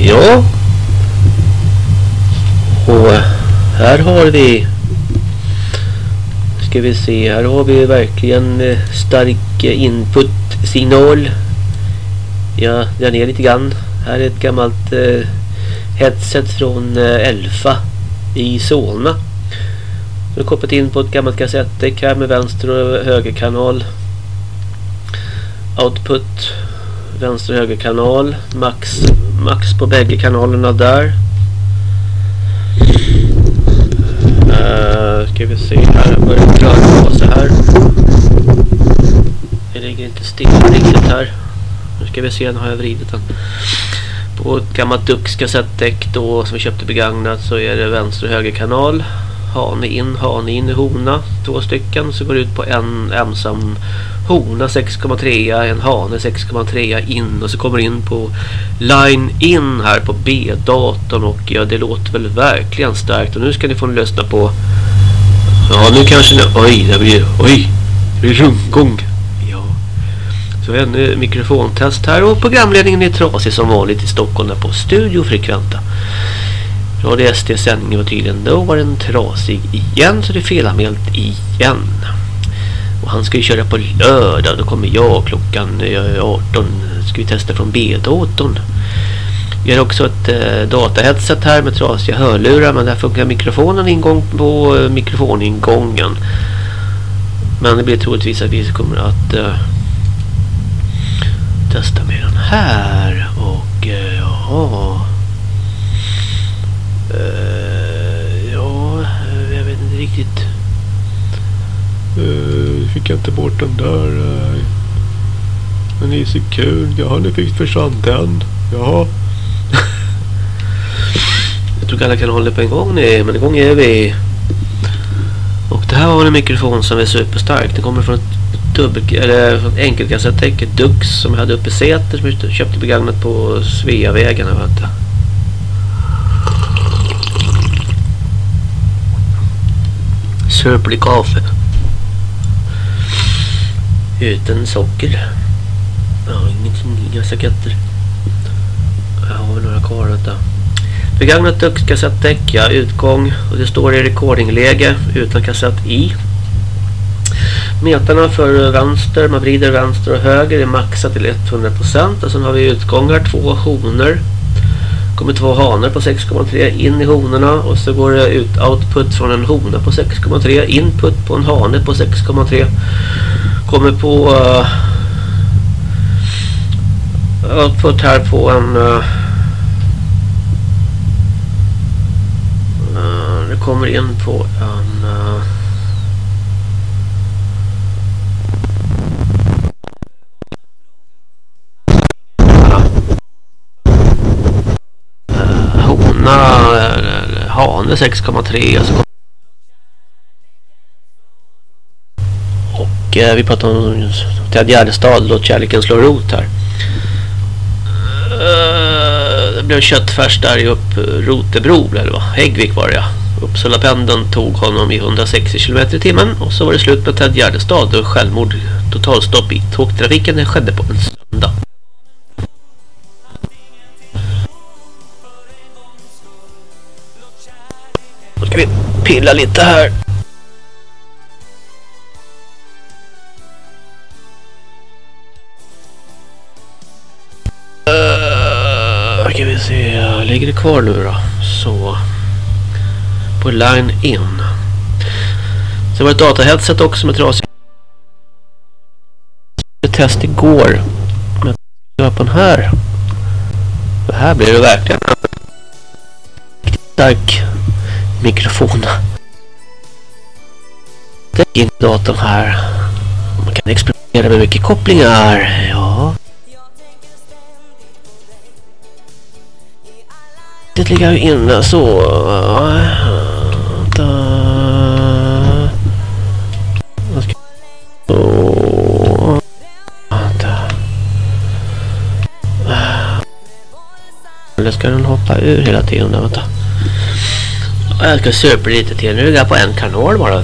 Ja. Och här har vi ska vi se, här har vi verkligen eh, stark input-signal. Jag drar ner lite grann. Här är ett gammalt eh, headset från eh, Elfa i Solna. Nu har kopplat in på ett gammalt kassettdäck här med vänster och högerkanal. Output vänster och högerkanal. Max, max på bägge kanalerna där. Uh, ska vi se här. Jag börjar röra på sig här. Det ligger inte still riktigt här. Nu ska vi se, nu har jag vridit den. På ett gammalt Dux kassettdäck då som vi köpte begagnat så är det vänster och höger kanal. Hane in, hane in i hona. Två stycken så går det ut på en ensam hona 6,3 en hane 6,3 in. Och så kommer in på line in här på B-datorn och ja det låter väl verkligen starkt. Och nu ska ni få lyssna på ja nu kanske ni, oj det blir oj det blir rundgång. Ja. Så ännu mikrofontest här och programledningen är trasig som vanligt i Stockholm på Studio Frekventa. Radio SD-sändningen var tydligen då var den trasig igen så det är felanmält igen och han ska ju köra på lördag. Då kommer jag klockan eh, 18. Ska vi testa från B-datorn. Vi har också ett eh, dataheadset här med trasiga hörlurar. Men där funkar mikrofonen ingång på eh, mikrofoningången. Men det blir troligtvis att vi kommer att eh, testa med den här. Och eh, ja... Uh, ja, eh, jag vet inte riktigt. Uh, fick jag inte bort den där. Uh, men det är så kul. Jaha, nu fick försvann den. Jaha. jag tror alla kan hålla på en gång nu, men en gång är vi. Och det här var en mikrofon som är superstark. Den kommer från ett dubbel eller från Dux som jag hade uppe i Säter som jag köpte begagnat på Sveavägen. Vänta. Sörplig kaffe utan socker. Jag har inga saketter. Jag har några kvar detta. Begagnat kassettdäck, ja, utgång och det står i recordingläge utan kassett i. Metarna för vänster, man vrider vänster och höger är maxat till 100% och sen har vi utgångar, två honor kommer två hanar på 6,3 in i honorna och så går det ut output från en hona på 6,3 input på en hane på 6,3 kommer på uh, output här på en uh, uh, det kommer in på en hane 6,3 så Och eh, vi pratar om Ted Gärdestad, låt kärleken slå rot här. Uh, det blev köttfärs där i upp eh, Rotebro eller vad? Häggvik var det ja. Uppsala pendeln tog honom i 160 km i timmen och så var det slut med Ted Gärdestad och självmord totalstopp i tågtrafiken det skedde på en pilla lite här. Uh, ska vi se, ligger det kvar nu då? Så. På line in. Sen var det ett dataheadset också med trasig. Test igår. Men jag på den här. Det här blir det verkligen stark mikrofon. Det är in datorn här. Man kan experimentera med mycket kopplingar. Ja. Det ligger ju inne så. Vänta. Så. Vänta. Eller ska den hoppa ur hela tiden? Vänta. Jag ska söpa lite till. Nu är jag på en kanal bara. Äh,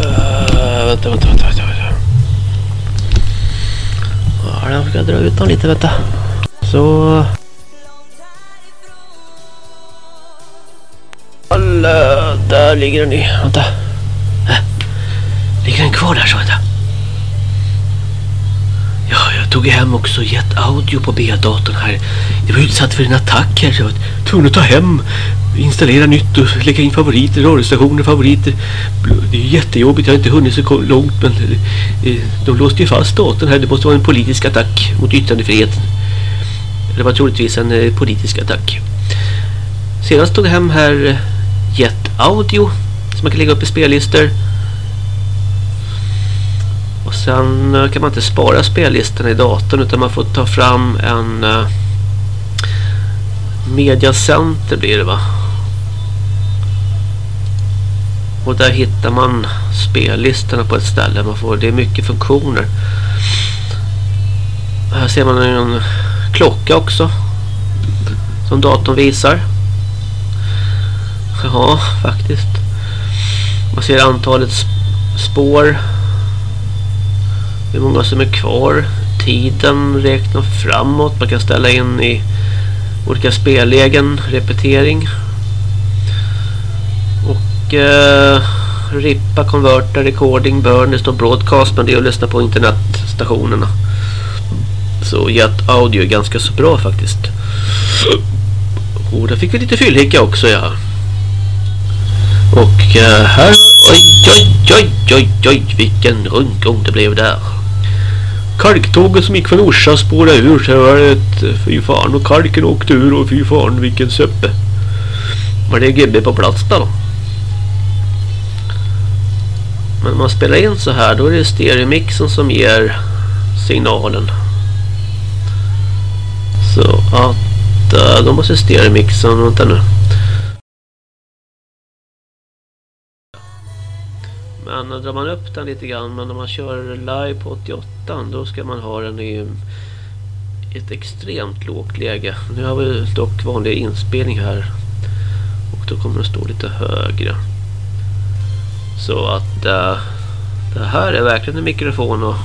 äh, vänta. vänta, vänta, vänta, vänta. Ja, jag ska dra ut den lite, vänta. Så... Alla, där ligger den i. Vänta. Äh, ligger den kvar där så vänta. Tog jag tog hem också gett audio på B-datorn här. Det var utsatt för en attack här så jag var tvungen att ta hem, installera nytt och lägga in favoriter, radiostationer, favoriter. Det är jättejobbigt, jag har inte hunnit så långt men eh, de låste ju fast datorn här. Det måste vara en politisk attack mot yttrandefriheten. Det var troligtvis en eh, politisk attack. Senast tog jag hem här eh, Jet Audio som man kan lägga upp i spellistor. Sen eh, kan man inte spara spellistorna i datorn utan man får ta fram en eh, mediacenter blir det va. Och där hittar man spellistorna på ett ställe. Man får, det är mycket funktioner. Här ser man en klocka också. Som datorn visar. Ja, faktiskt. Man ser antalet spår. Hur många som är kvar. Tiden räknar framåt. Man kan ställa in i olika spellägen. Repetering. Och eh, rippa, konverta, recording, burn. Det står broadcast men det är att lyssna på internetstationerna. Så Jet Audio är ganska så bra faktiskt. Och där fick vi lite fyllhicka också ja. Och eh, här... Oj, oj, oj, oj, oj, vilken rundgång det blev där. Kalktåget som gick från Orsa spårade ur. Så var det ett... Eh, fy fan, och kalken åkte ur och fy fan, vilken söppe. Var det gubbe på plats där då? Men om man spelar in så här, då är det stereomixen som ger signalen. Så att eh, då måste stereomixen, vänta nu. Men drar man upp den lite grann men när man kör live på 88 då ska man ha den i ett extremt lågt läge. Nu har vi dock vanlig inspelning här och då kommer den stå lite högre. Så att äh, det här är verkligen en mikrofon att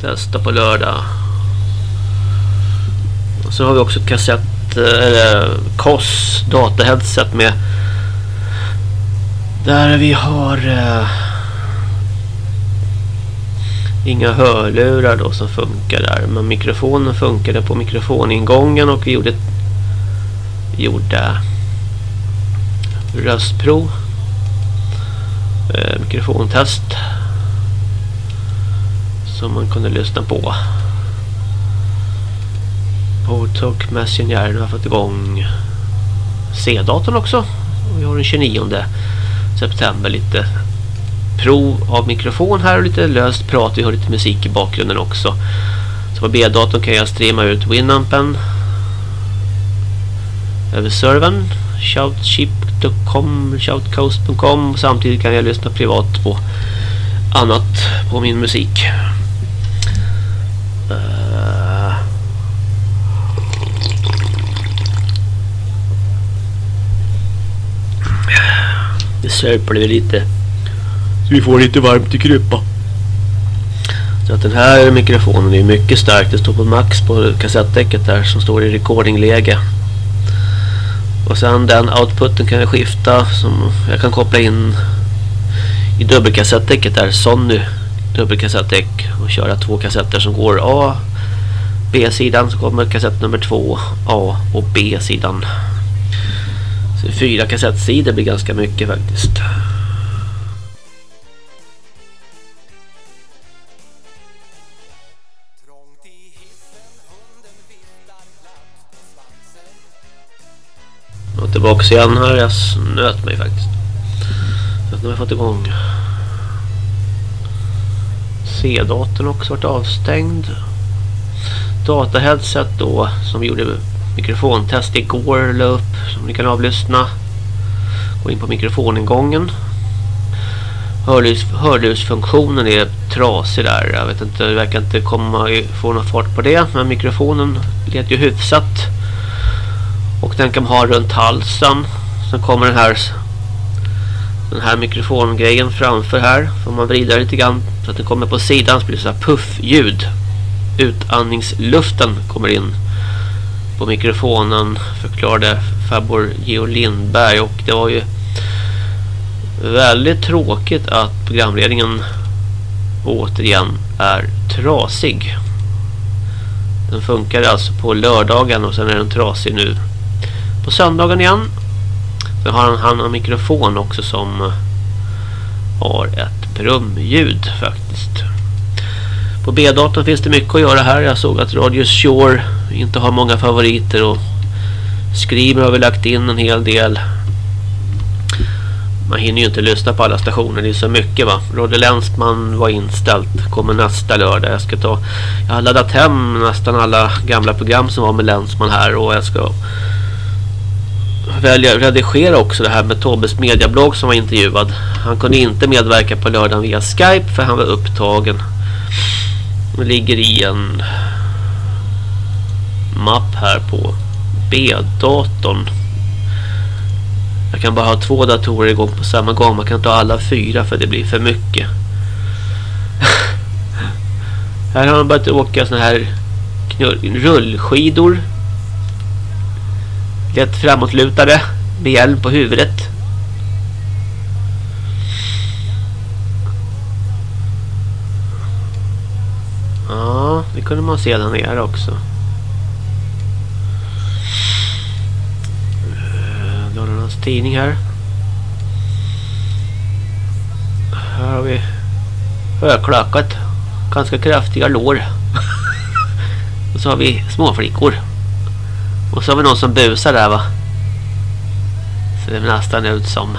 testa på lördag. Och så har vi också ett kassett eh, eller KOS dataheadset med där vi har eh, inga hörlurar då som funkar där. Men mikrofonen funkade på mikrofoningången och vi gjorde, gjorde röstprov. Eh, mikrofontest. Som man kunde lyssna på. Portalk Messenger har fått igång C-datorn också. Och vi har den 29 september lite prov av mikrofon här och lite löst prat. Vi har lite musik i bakgrunden också. Så på B-datorn kan jag streama ut Winampen över servern shoutship.com shoutcoast.com samtidigt kan jag lyssna privat på annat på min musik. Eh, Uh, Det sörplar vi lite. Så vi får lite varmt i kryppa. Så att den här mikrofonen är mycket stark. Det står på max på kassettdäcket där som står i recordingläge. Och sen den outputen kan jag skifta som jag kan koppla in i dubbelkassettdäcket där Sony dubbelkassettdäck och köra två kassetter som går A B-sidan så kommer kassett nummer två A och B-sidan så fyra kassettsidor blir ganska mycket faktiskt. Och tillbaka igen här, jag snöt mig faktiskt. Så nu har jag fått igång C-datorn också varit avstängd. Dataheadset då som gjorde mikrofontest igår la upp som ni kan avlyssna. Gå in på mikrofoningången. Hörlus, hörlursfunktionen är trasig där. Jag vet inte, det verkar inte komma få någon fart på det. Men mikrofonen lät ju hyfsat. Och den kan man ha runt halsen. Sen kommer den här den här mikrofongrejen framför här. Får man vrida lite grann så att den kommer på sidan så blir det så här puffljud. Utandningsluften kommer in på mikrofonen förklarade Fabor Geo Lindberg och det var ju väldigt tråkigt att programledningen återigen är trasig. Den funkar alltså på lördagen och sen är den trasig nu på söndagen igen. Sen har han, han en mikrofon också som har ett brumljud faktiskt. På B-datorn finns det mycket att göra här. Jag såg att Radio Shore inte har många favoriter och Screamer har vi lagt in en hel del. Man hinner ju inte lyssna på alla stationer, det är så mycket va. Radio Länsman var inställt, kommer nästa lördag. Jag ska ta, jag har laddat hem nästan alla gamla program som var med Länsman här och jag ska välja redigera också det här med Tobbes mediablogg som var intervjuad. Han kunde inte medverka på lördagen via Skype för han var upptagen. Det ligger i en mapp här på B-datorn. Jag kan bara ha två datorer igång på samma gång. Man kan inte ha alla fyra för det blir för mycket. här har man börjat åka såna här rullskidor. Lätt framåtlutade med hjälm på huvudet. Ja, det kunde man se där nere också. Eh, Dalarnas tidning här. Här har vi högklackat. Ganska kraftiga lår. Och så har vi småflickor. Och så har vi någon som busar där va. Så det är nästan ut som...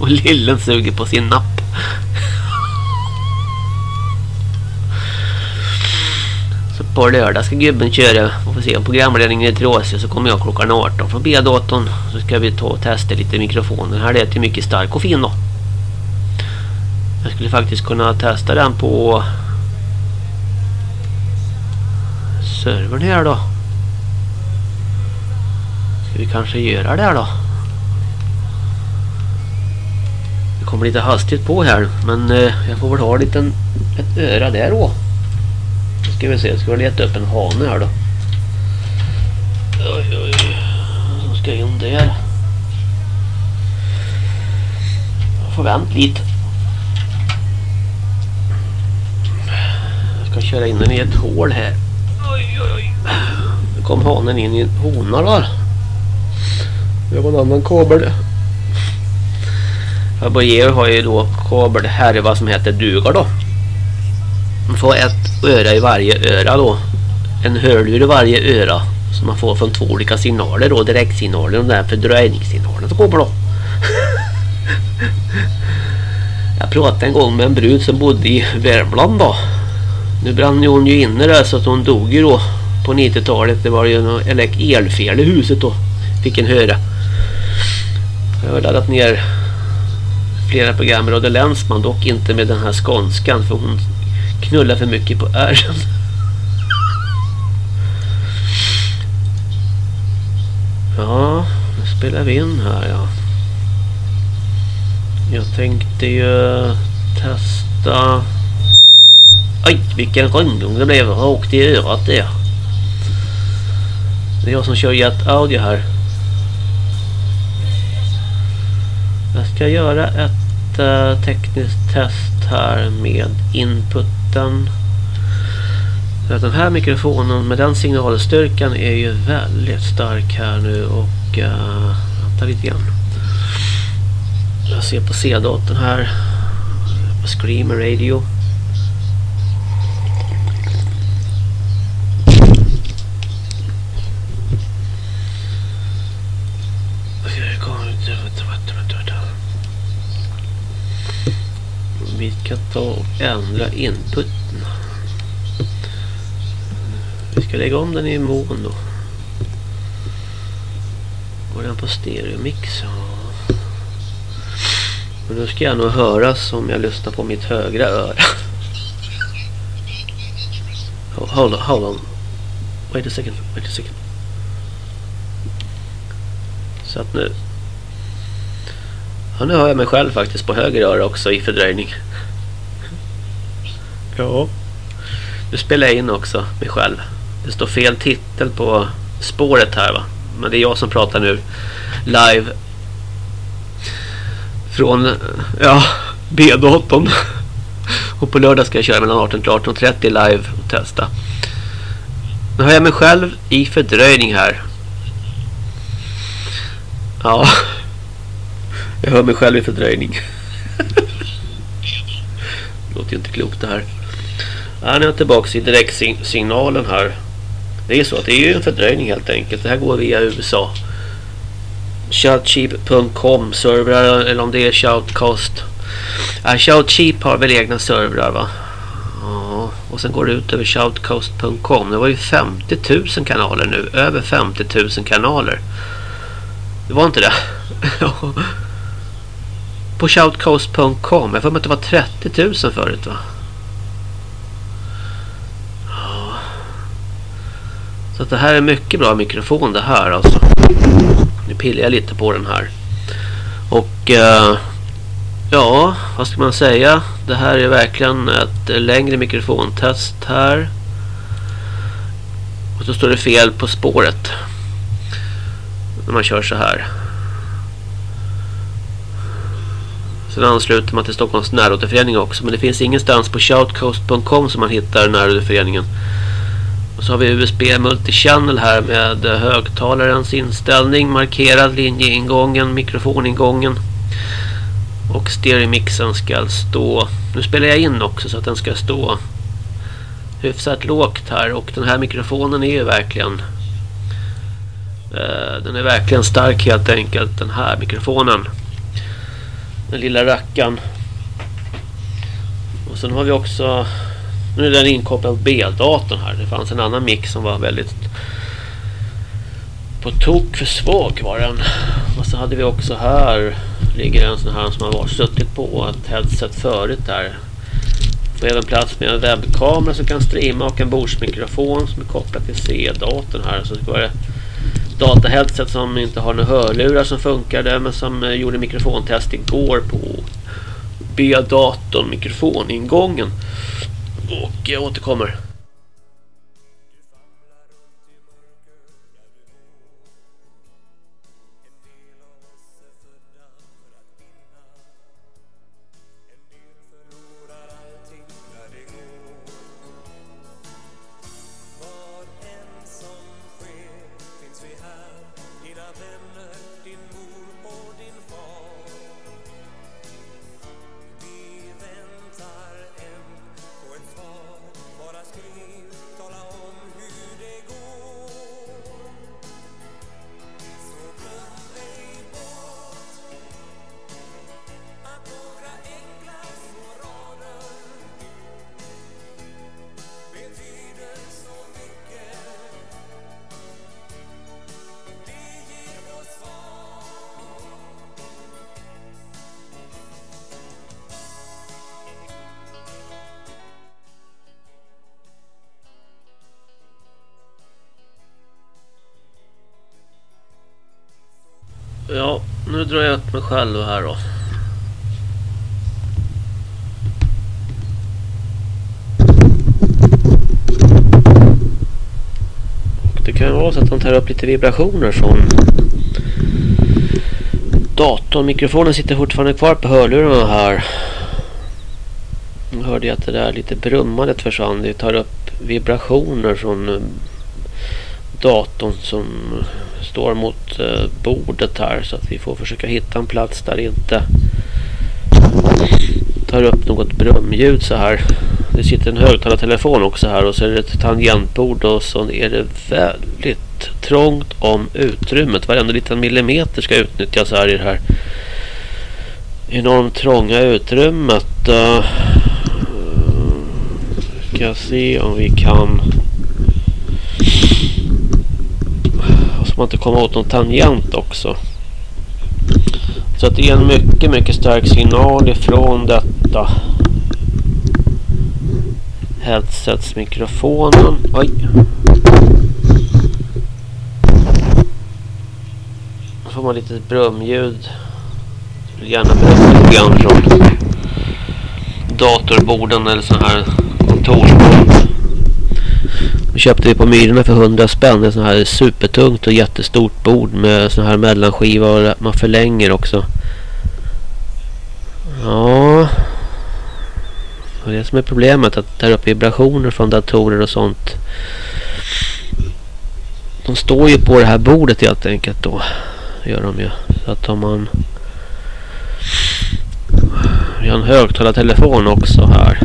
Och lillen suger på sin napp. På lördag ska gubben köra. Vi får se om programledningen är tråsig så kommer jag klockan 18 från B-datorn. Så ska vi ta och testa lite mikrofoner. Här är ju mycket stark och fin då. Jag skulle faktiskt kunna testa den på servern här då. Ska vi kanske göra det då? Det kommer lite hastigt på här men eh, jag får väl ha liten, ett öra där då. Ska vi se, ska vi leta upp en hane här då. Oj, oj, så ska jag in där. Jag får vänta lite. Jag ska köra in den i ett hål här. Oj, oj, oj. Nu kom hanen in i en hona där. Det var en annan kabel. Faboyer har ju då kabel här vad som heter duga då. Man får ett öra i varje öra då. En hörlur i varje öra. Som man får från två olika signaler då. Direktsignaler och den här fördröjningssignalen som kommer då. Jag pratade en gång med en brud som bodde i Värmland då. Nu brann hon ju inne där så att hon dog ju då på 90-talet. Det var ju något elfel i huset då. Fick en höra. Jag har laddat ner flera program med Rodde Länsman. Dock inte med den här skånskan för hon Knulla för mycket på ärren. Ja, nu spelar vi in här ja. Jag tänkte ju testa Oj, vilken rundgång det blev rakt i örat det. Det är jag som kör Jet Audio här. Jag ska göra ett äh, tekniskt test här med input. Utan att den här mikrofonen med den signalstyrkan är ju väldigt stark här nu och uh, vänta lite grann. Jag ser på C-datorn här. På Screamer Radio. Vi kan ta och ändra inputen. Vi ska lägga om den i mono. Går den på stereomix? Men nu ska jag nog höras om jag lyssnar på mitt högra öra. Hold on, hold on. Wait a second, wait a second. Så att nu... Ja, nu hör jag mig själv faktiskt på höger öra också i fördröjning. Ja. Nu spelar jag in också mig själv. Det står fel titel på spåret här va. Men det är jag som pratar nu live från eh, ja, B-datorn. Och på lördag ska jag köra mellan 18 och 18.30 live och testa. Nu har jag mig själv i fördröjning här. Ja. Jag hör mig själv i fördröjning. Det låter ju inte klokt det här. Ja, nu är jag tillbaka i direktsignalen här. Det är så att det är ju en fördröjning helt enkelt. Det här går via USA. Shoutcheap.com servrar eller om det är Shoutcast. Ja, Shoutcheap har väl egna servrar va? Ja, och sen går det ut över shoutcast.com. Det var ju 50 000 kanaler nu. Över 50 000 kanaler. Det var inte det? På shoutcast.com. Jag får mig att det var 30 000 förut va? Så att det här är mycket bra mikrofon det här alltså. Nu pillar jag lite på den här. Och eh, ja, vad ska man säga? Det här är verkligen ett längre mikrofontest här. Och så står det fel på spåret. När man kör så här. Sen ansluter man till Stockholms närrådeförening också. Men det finns ingenstans på shoutcoast.com som man hittar närrådeföreningen. Och så har vi USB multichannel här med högtalarens inställning, markerad linjeingången, mikrofoningången. Och stereomixen ska stå, nu spelar jag in också så att den ska stå hyfsat lågt här. Och den här mikrofonen är ju verkligen, eh, den är verkligen stark helt enkelt, den här mikrofonen. Den lilla rackan. Och sen har vi också nu är den inkopplad på B-datorn här. Det fanns en annan mix som var väldigt på tok för svag var den. Och så hade vi också här ligger en sån här som har varit suttit på ett headset förut där. Får även plats med en webbkamera som kan streama och en bordsmikrofon som är kopplad till C-datorn här. Så det var det dataheadset som inte har några hörlurar som funkade men som eh, gjorde mikrofontest igår på B-datorn mikrofoningången. Och jag återkommer. Ja, nu drar jag upp mig själv här då. det kan vara så att de tar upp lite vibrationer från datorn. Mikrofonen sitter fortfarande kvar på hörlurarna här. Nu hörde jag att det där lite brummandet försvann. Det tar upp vibrationer från eh, datorn som står mot eh, bordet här så att vi får försöka hitta en plats där det inte tar upp något brumljud så här. Det sitter en högtalartelefon också här och så är det ett tangentbord och så är det väldigt trångt om utrymmet. Varenda liten millimeter ska utnyttjas här i det här enormt trånga utrymmet. Uh, ska se om vi kan så man inte kommer åt någon tangent också. Så att det är en mycket, mycket stark signal ifrån detta. Headsetsmikrofonen. Oj. Då får man lite brumljud. Gärna brumma lite grann från datorborden eller så här kontorsbord. Vi köpte vi på Myrorna för 100 spänn. Det är här supertungt och jättestort bord med sån här mellanskiva och man förlänger också. Ja. Det är det som är problemet. Att där uppe vibrationer från datorer och sånt. De står ju på det här bordet helt enkelt då. Gör de ju. Så att om man... Vi har en högtalartelefon också här.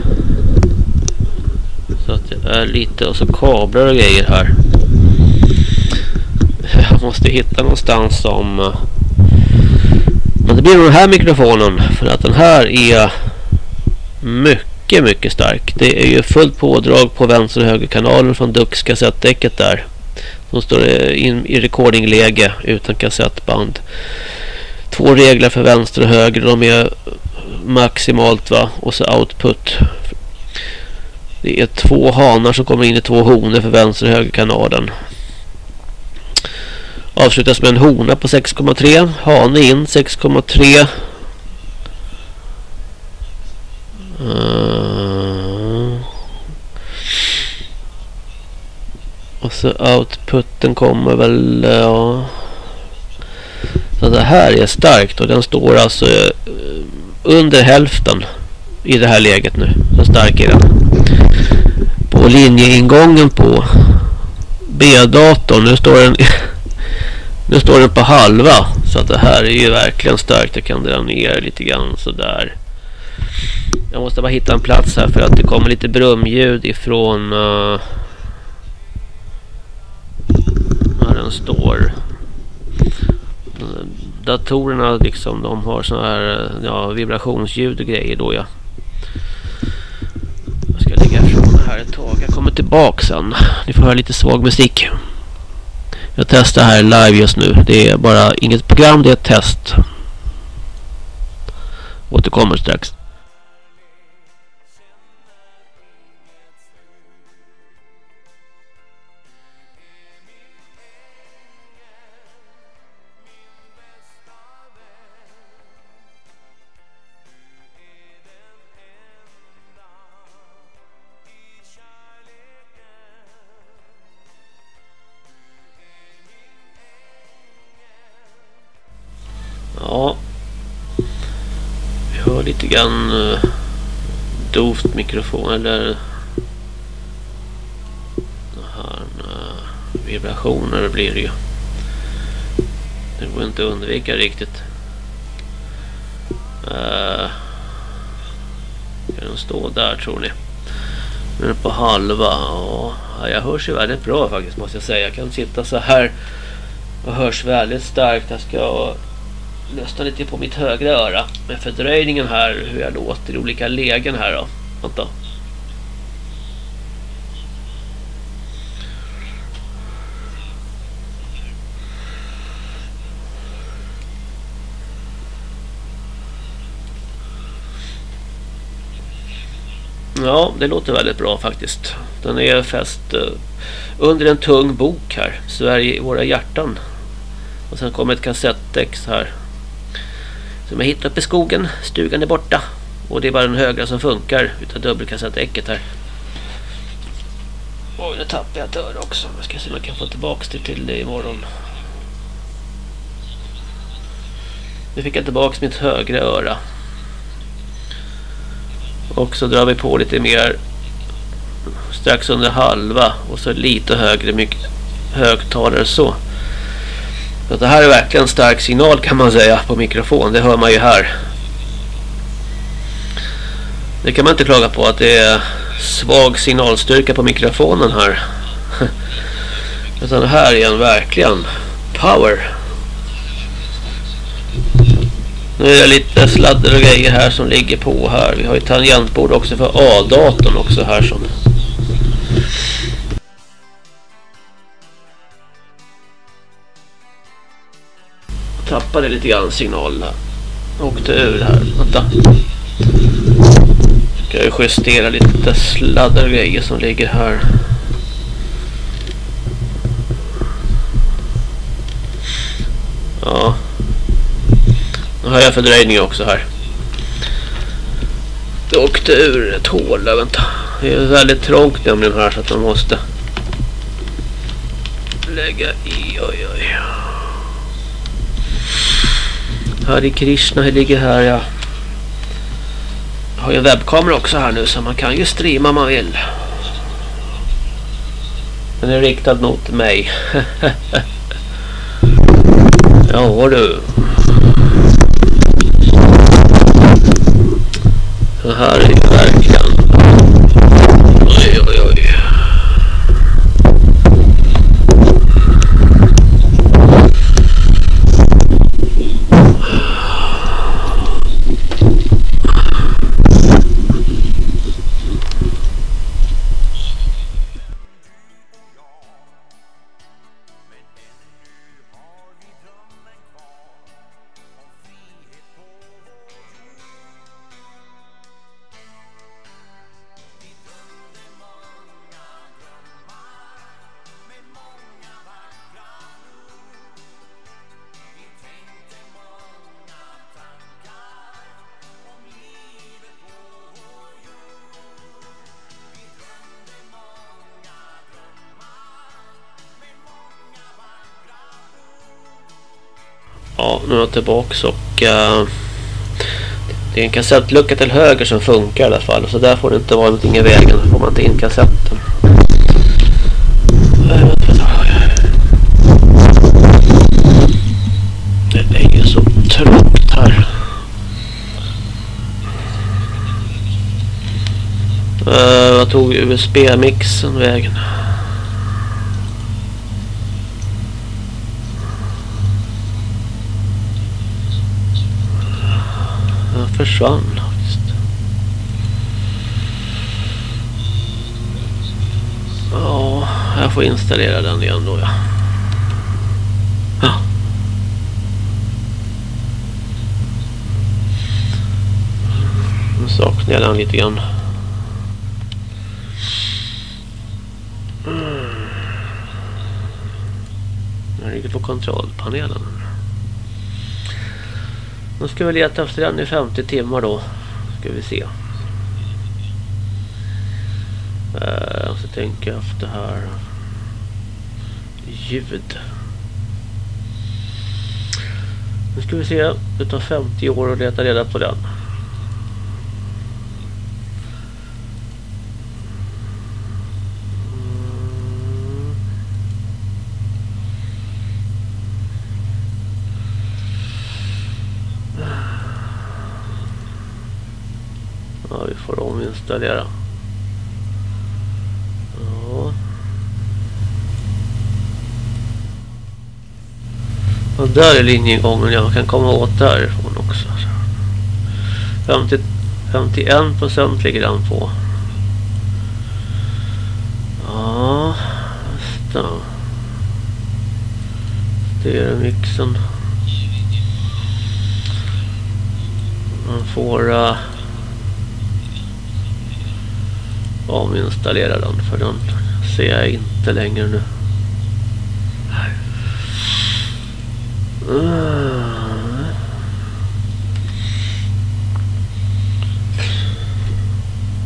Så att det är lite och så kablar och grejer här. Jag måste hitta någonstans som... Eh, men det blir den här mikrofonen. För att den här är mycket, mycket stark. Det är ju fullt pådrag på vänster och höger kanalen från Dux kassettdäcket där. Som står in i recordingläge utan kassettband. Två regler för vänster och höger. De är maximalt va. Och så output det är två hanar som kommer in i två honor för vänster och höger kanalen. Avslutas med en hona på 6,3. Hane in 6,3. Uh. Eh. Och så outputen kommer väl... Ja. Så det här är starkt och den står alltså eh, under hälften i det här läget nu. Så stark är den på linjeingången på B-datorn. Nu står den nu står den på halva. Så att det här är ju verkligen starkt. Jag kan dra ner lite grann sådär. Jag måste bara hitta en plats här för att det kommer lite brumljud ifrån eh, uh, när den står. Datorerna liksom de har såna här eh, ja, vibrationsljud och grejer då ja ska ligga ifrån här ett tag. Jag kommer tillbaka sen. Ni får höra lite svag musik. Jag testar här live just nu. Det är bara inget program, det är ett test. Återkommer strax. En uh, eh, dovt mikrofon eller här, uh, vibrationer blir det ju. Det går inte att undvika riktigt. Uh, kan den stå där tror ni? Nu är på halva. Ja, jag hörs ju väldigt bra faktiskt måste jag säga. Jag kan sitta så här och hörs väldigt starkt. Jag ska lyssna lite på mitt högra öra med fördröjningen här hur jag låter i olika lägen här då. Vänta. Ja, det låter väldigt bra faktiskt. Den är fäst uh, under en tung bok här. Sverige i våra hjärtan. Och sen kommer ett kassettex här som jag hittade uppe i skogen. Stugan är borta. Och det är bara den högra som funkar utav dubbelkassettäcket här. Oj, nu tappade jag ett öra också. Jag ska se om jag kan få tillbaka det till det imorgon. Nu fick jag tillbaka mitt högra öra. Och så drar vi på lite mer strax under halva och så lite högre mycket högtalare så. Så det här är verkligen en stark signal kan man säga på mikrofon. Det hör man ju här. Det kan man inte klaga på att det är svag signalstyrka på mikrofonen här. Utan det här är en verkligen power. Nu är det lite sladder och grejer här som ligger på här. Vi har ju tangentbord också för A-datorn också här som tappade lite grann signalerna. Åkte ur här. Vänta. Ska jag justera lite sladdar och grejer som ligger här. Ja. Nu har jag fördröjning också här. Det åkte ur ett hål där, vänta. Det är väldigt trångt nämligen här så att man måste lägga i, oj oj. Hare Krishna hur ligger här, ja. Jag har ju en webbkamera också här nu så man kan ju streama om man vill. Den är riktad mot mig. ja du. Det här är ju verkligen... nu är jag tillbaka och uh, det är en kassettlucka till höger som funkar i alla fall. Så där får det inte vara någonting i vägen. Får man inte in kassetten. Det är ju så trångt här. Uh, vad tog USB-mixen vägen? Försvann faktiskt. Ja, jag får installera den igen då ja. Ja. Nu saknar jag den lite grann. Mm. Jag ligger på kontrollpanelen. Nu ska vi leta efter den i 50 timmar då. Ska vi se. Uh, så tänker jag efter här. Ljud. Nu ska vi se. Det tar 50 år att leta reda på den. Installera. Ja. Och där är linjegången jag kan komma åt därifrån också. 50, 51 procent ligger den på. Ja, nästa. Stereomixen. Man får... Uh, avinstallera den för den ser jag inte längre nu.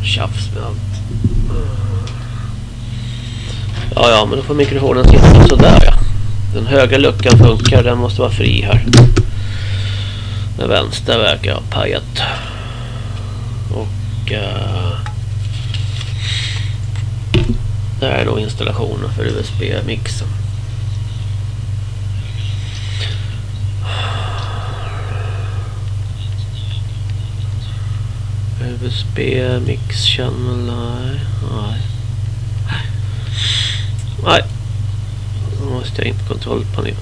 Tjafs med allt. Ja, ja, men då får mikrofonen sitta sådär ja. Den högra luckan funkar, den måste vara fri här. Den vänstra verkar ha pajat. Och... Uh, det här är då installationen för USB-mixen. USB mix channel nej. Nej. Nej. Då måste jag in på kontrollpanelen.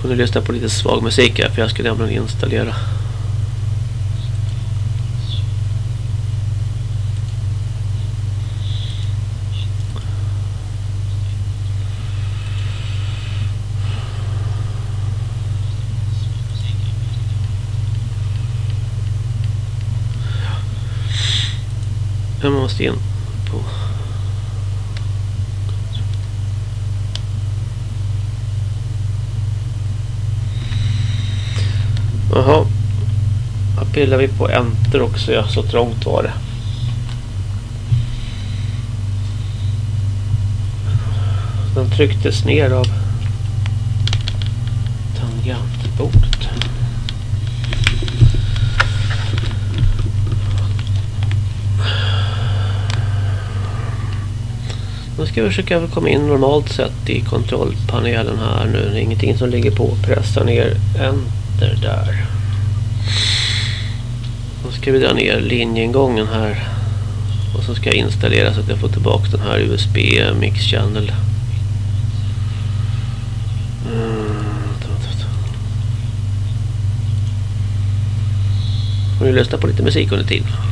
Får ni lyssna på lite svag musik här för jag ska nämligen installera. Jag måste in på... Jaha. Här pillar vi på enter också. Ja, så trångt var det. Den trycktes ner av ska vi försöka komma in normalt sett i kontrollpanelen här nu. Det är ingenting som ligger på. Pressa ner enter där. Nu ska vi dra ner linjeingången här. Och så ska jag installera så att jag får tillbaka den här USB mix channel. Mm. Får vi lyssna på lite musik under tiden.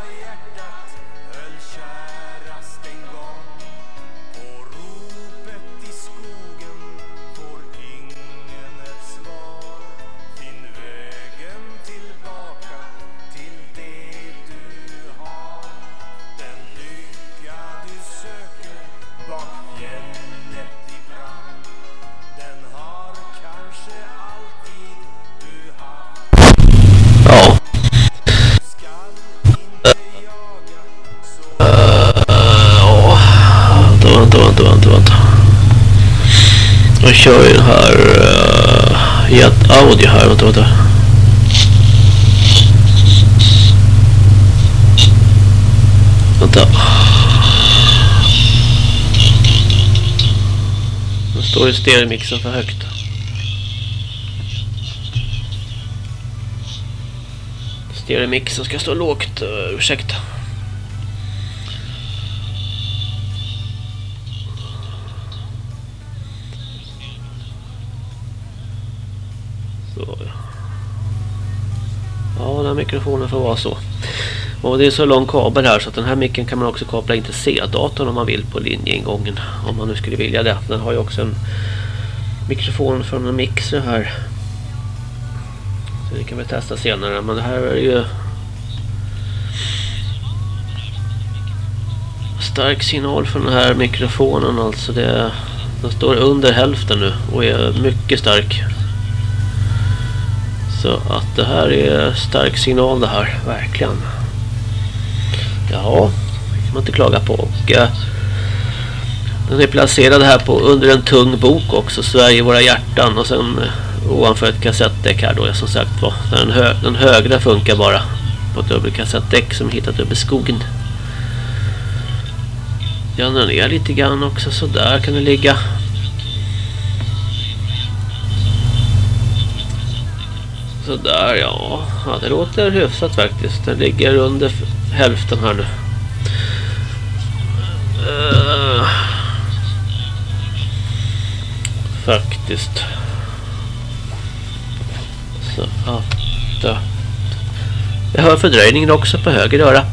stereomixen för högt. Stereomixen ska stå lågt. Uh, ursäkta. Så. Ja, den här mikrofonen får vara så. Och det är så lång kabel här så att den här micken kan man också koppla in till C-datorn om man vill på linjeingången. Om man nu skulle vilja det. Den har ju också en mikrofon från en mixer här. Så det kan vi testa senare. Men det här är ju stark signal från den här mikrofonen. Alltså det, den står under hälften nu och är mycket stark. Så att det här är stark signal det här, verkligen. Ja, det kan man inte klaga på. Och, eh, den är placerad här på under en tung bok också, Sverige våra hjärtan. Och sen eh, ovanför ett kassettdäck här då, som sagt var. Den, hö den högra funkar bara på ett dubbelkassettdäck som hittat uppe i skogen. Jag den är lite grann också, så där kan det ligga. Sådär ja. ja. Det låter hyfsat faktiskt. Den ligger under hälften här nu. Uh, faktiskt. Så att... Jag hör fördröjningen också på höger öra.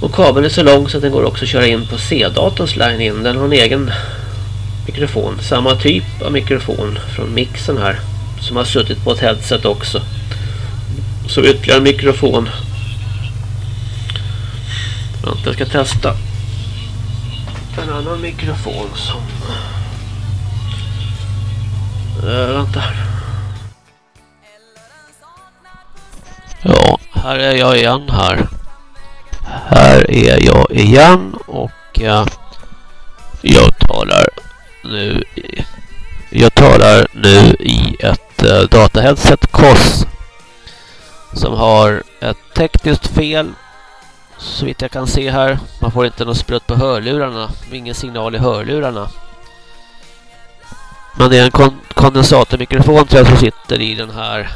Och kabeln är så lång så att den går också att köra in på C-datorns line in. Den har en egen mikrofon. Samma typ av mikrofon från mixen här som har suttit på ett headset också. Så ytterligare en mikrofon. Vänta, jag ska testa. En annan mikrofon som... Äh, vänta. Ja, här är jag igen här. Här är jag igen och äh, jag talar nu jag talar nu i ett ett uh, dataheadset KOS som har ett tekniskt fel så vitt jag kan se här. Man får inte något sprutt på hörlurarna. Ingen signal i hörlurarna. Men det är en kon kondensatormikrofon tror jag som sitter i den här.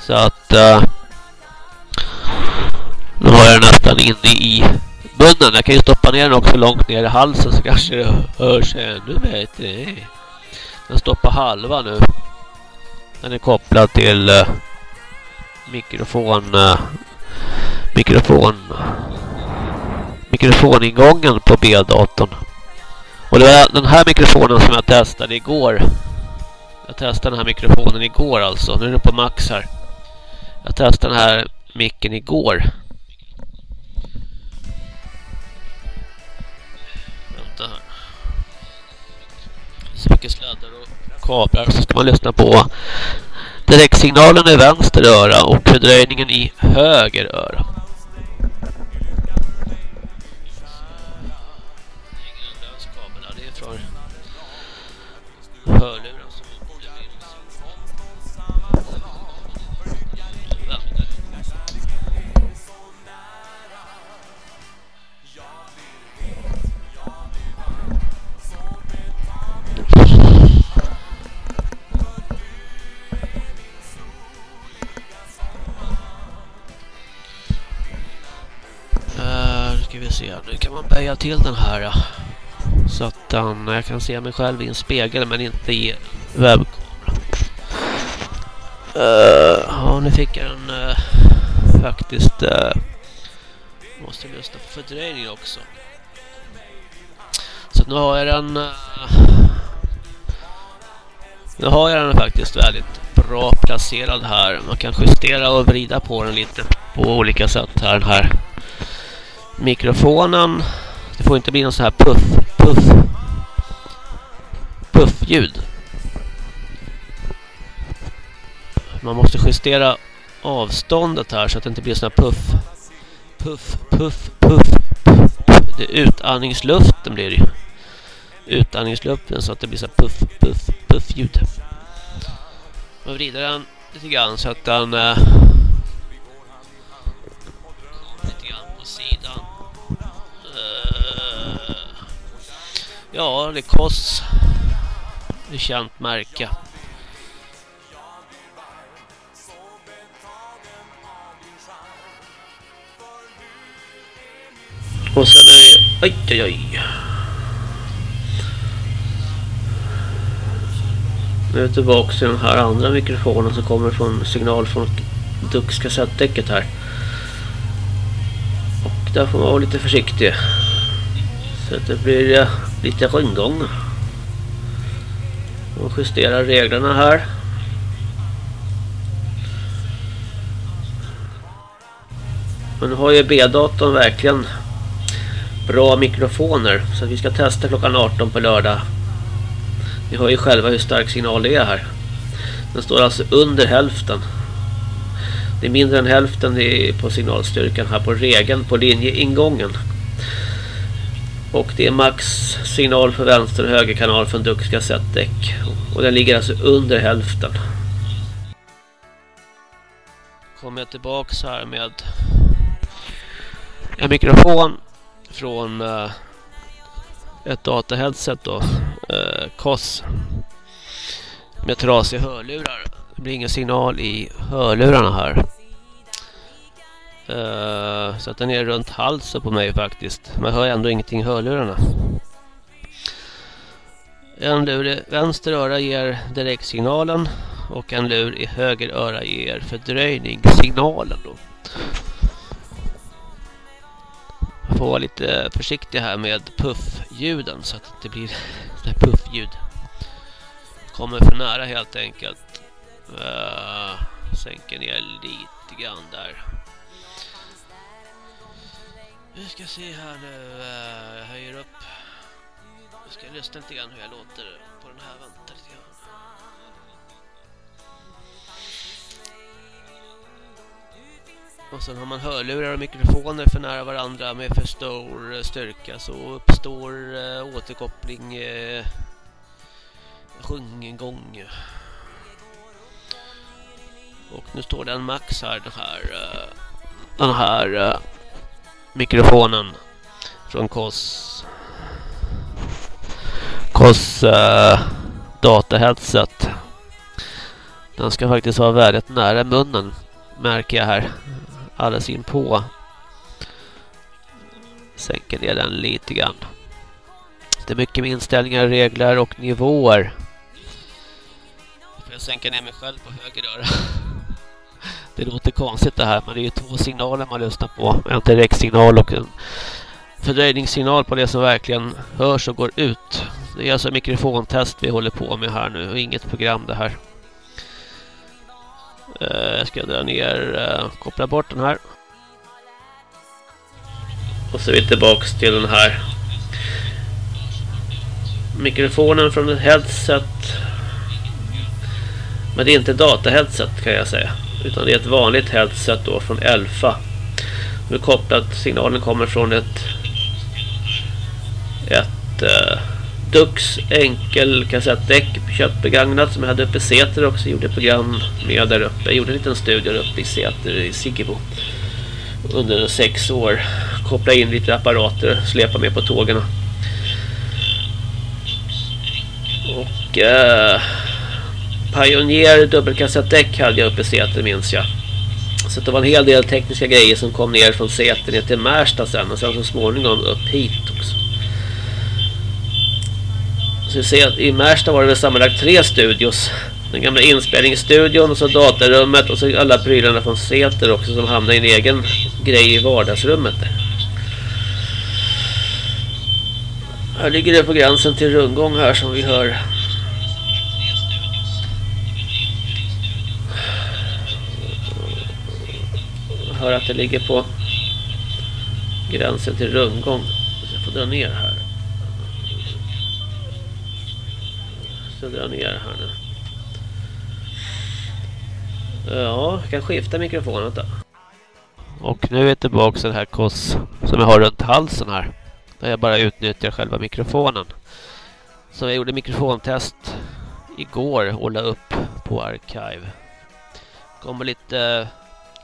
Så att uh, nu har jag den nästan inne i munnen. Jag kan ju stoppa ner den också långt ner i halsen så kanske det hörs ännu bättre. Den står på halva nu. Den är kopplad till eh, mikrofon eh, mikrofon mikrofoningången på B-datorn. Och det var den här mikrofonen som jag testade igår. Jag testade den här mikrofonen igår alltså. Nu är den på max här. Jag testade den här micken igår. Vänta här. Så mycket sladdar och kablar så ska man lyssna på direktsignalen i vänster öra och fördröjningen i höger öra. Jag till den här. Så att den, jag kan se mig själv i en spegel men inte i webbkameran. Uh, ja, nu fick jag den uh, eh, faktiskt... Uh, måste lyssna på fördröjning också. Så nu har jag den... Uh, nu har jag den faktiskt väldigt bra placerad här. Man kan justera och vrida på den lite på olika sätt här. Den här mikrofonen. Det får inte bli någon sån här puff, puff, puffljud. Man måste justera avståndet här så att det inte blir sån här puff, puff, puff, puff, puff. Det är utandningsluften blir det ju. Utandningsluften så att det blir så puff-puff-puff-ljud. Man vrider den lite grann så att den uh, ja, det är Det är känt märke. Och sen är det... Oj, oj, oj. Nu är jag tillbaka till den här andra mikrofonen som kommer från signal från Dux kassettdäcket här. Och där får man vara lite försiktig. Så att det blir lite rundgång. Och justera reglerna här. Men nu har ju B-datorn verkligen bra mikrofoner. Så vi ska testa klockan 18 på lördag. Ni hör ju själva hur stark signal det är här. Den står alltså under hälften. Det är mindre än hälften på signalstyrkan här på regeln på linjeingången. Och det är max signal för vänster och höger kanal från Dux kassettdäck. Och den ligger alltså under hälften. Kommer jag tillbaks här med en mikrofon från eh, ett dataheadset då. Eh, KOS. Med trasiga hörlurar. Det blir ingen signal i hörlurarna här. Uh, så att den är runt halsen på mig faktiskt. Man hör ändå ingenting i hörlurarna. En lur i vänster öra ger direktsignalen och en lur i höger öra ger fördröjningssignalen. Då får vara lite försiktig här med puffljuden så att det inte blir det puffljud. Kommer för nära helt enkelt. Uh, sänker ner lite grann där. Vi ska se här nu. Eh, jag höjer upp. Nu ska lyssna lite grann hur jag låter på den här. Vänta lite grann. Och sen har man hörlurar och mikrofoner för nära varandra med för stor styrka så uppstår äh, återkoppling eh, äh, sjunggång. Och nu står det en max här den här äh, den här äh, mikrofonen från KOS KOS eh, uh, dataheadset. Den ska faktiskt vara väldigt nära munnen märker jag här alldeles in på. Sänker ner den lite grann. Det är mycket med inställningar, regler och nivåer. Jag sänka ner mig själv på höger öra. Det låter konstigt det här men det är ju två signaler man lyssnar på. En direktsignal och en fördröjningssignal på det som verkligen hörs och går ut. Det är alltså mikrofontest vi håller på med här nu och inget program det här. Eh, jag ska dra ner, eh, koppla bort den här. Och så är vi tillbaka till den här mikrofonen från ett headset. Men det är inte dataheadset kan jag säga. Utan det är ett vanligt headset då från Elfa. Nu kopplat, signalen kommer från ett ett eh, Dux enkel kassettdäck köpt begagnat som jag hade uppe i Säter också. Gjorde program med där uppe. Jag gjorde en liten studie där uppe i Säter i Siggebo. Under sex år. Koppla in lite apparater. Släpa med på tågen. Och eh, Pioneer dubbelkassettdäck hade jag uppe i Säter minns jag. Så det var en hel del tekniska grejer som kom ner från Säter ner till Märsta sen. Och sen så småningom upp hit också. Så vi ser att i Märsta var det sammanlagt tre studios. Den gamla inspelningsstudion och så datarummet och så alla prylarna från Säter också som hamnade i en egen grej i vardagsrummet. Här ligger det på gränsen till rundgång här som vi hör. Jag hör att det ligger på gränsen till rundgång. Jag får dra ner här. ska dra ner här nu. Ja, jag kan skifta mikrofonen då. Och nu är jag tillbaka till den här koss som jag har runt halsen här. Där jag bara utnyttjar själva mikrofonen. Så jag gjorde mikrofontest igår och la upp på Archive. Kommer lite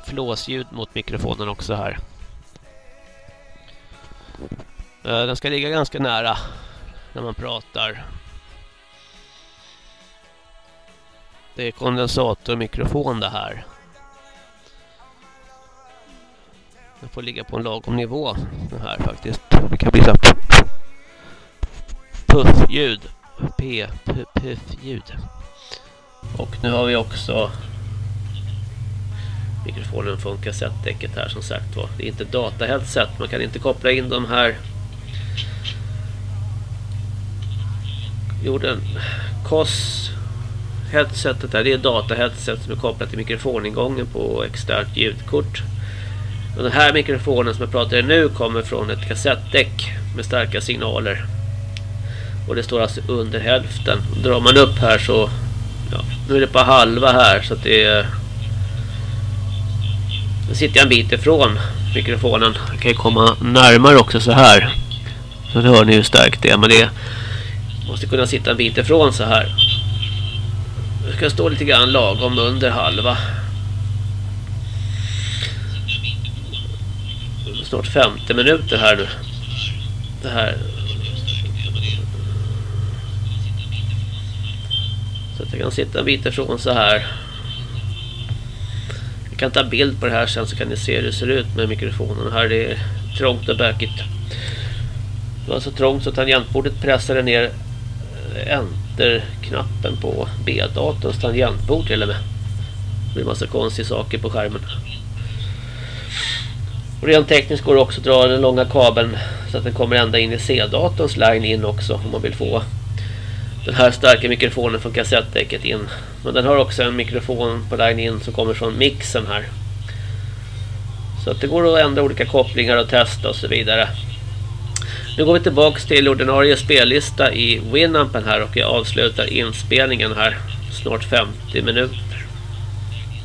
flåsljud mot mikrofonen också här. Eh, den ska ligga ganska nära när man pratar. Det är kondensatormikrofon det här. Den får ligga på en lagom nivå den här faktiskt. Det kan bli så puffljud. P, puff-ljud. Och nu har vi också mikrofonen från kassettdäcket här som sagt var. Det är inte dataheadset. Man kan inte koppla in de här jorden KOS headsetet här. det är dataheadset som är kopplat till mikrofoningången på externt ljudkort. Och den här mikrofonen som jag pratar i nu kommer från ett kassettdäck med starka signaler. Och det står alltså under hälften. Drar man upp här så ja, nu är det på halva här så att det är nu sitter jag en bit ifrån mikrofonen. Jag kan ju komma närmare också så här. Så hör ni hur starkt det är. Men det måste kunna sitta en bit ifrån så här. Jag ska stå lite grann lagom under halva. Snart 50 minuter här nu. Det här. Så att jag kan sitta en bit ifrån så här. Kan ta bild på det här sen så kan ni se hur det ser ut med mikrofonen. Här är det trångt och bökigt. Det var så trångt så tangentbordet pressade ner eh, Enter-knappen på B-datorns tangentbord till och med. Det blir massa konstiga saker på skärmen. Och rent tekniskt går det också att dra den långa kabeln så att den kommer ända in i C-datorns line in också om man vill få den här starka mikrofonen från kassettdäcket in. Men den har också en mikrofon på line in som kommer från mixen här. Så att det går att ändra olika kopplingar och testa och så vidare. Nu går vi tillbaks till ordinarie spellista i Winampen här och jag avslutar inspelningen här snart 50 minuter.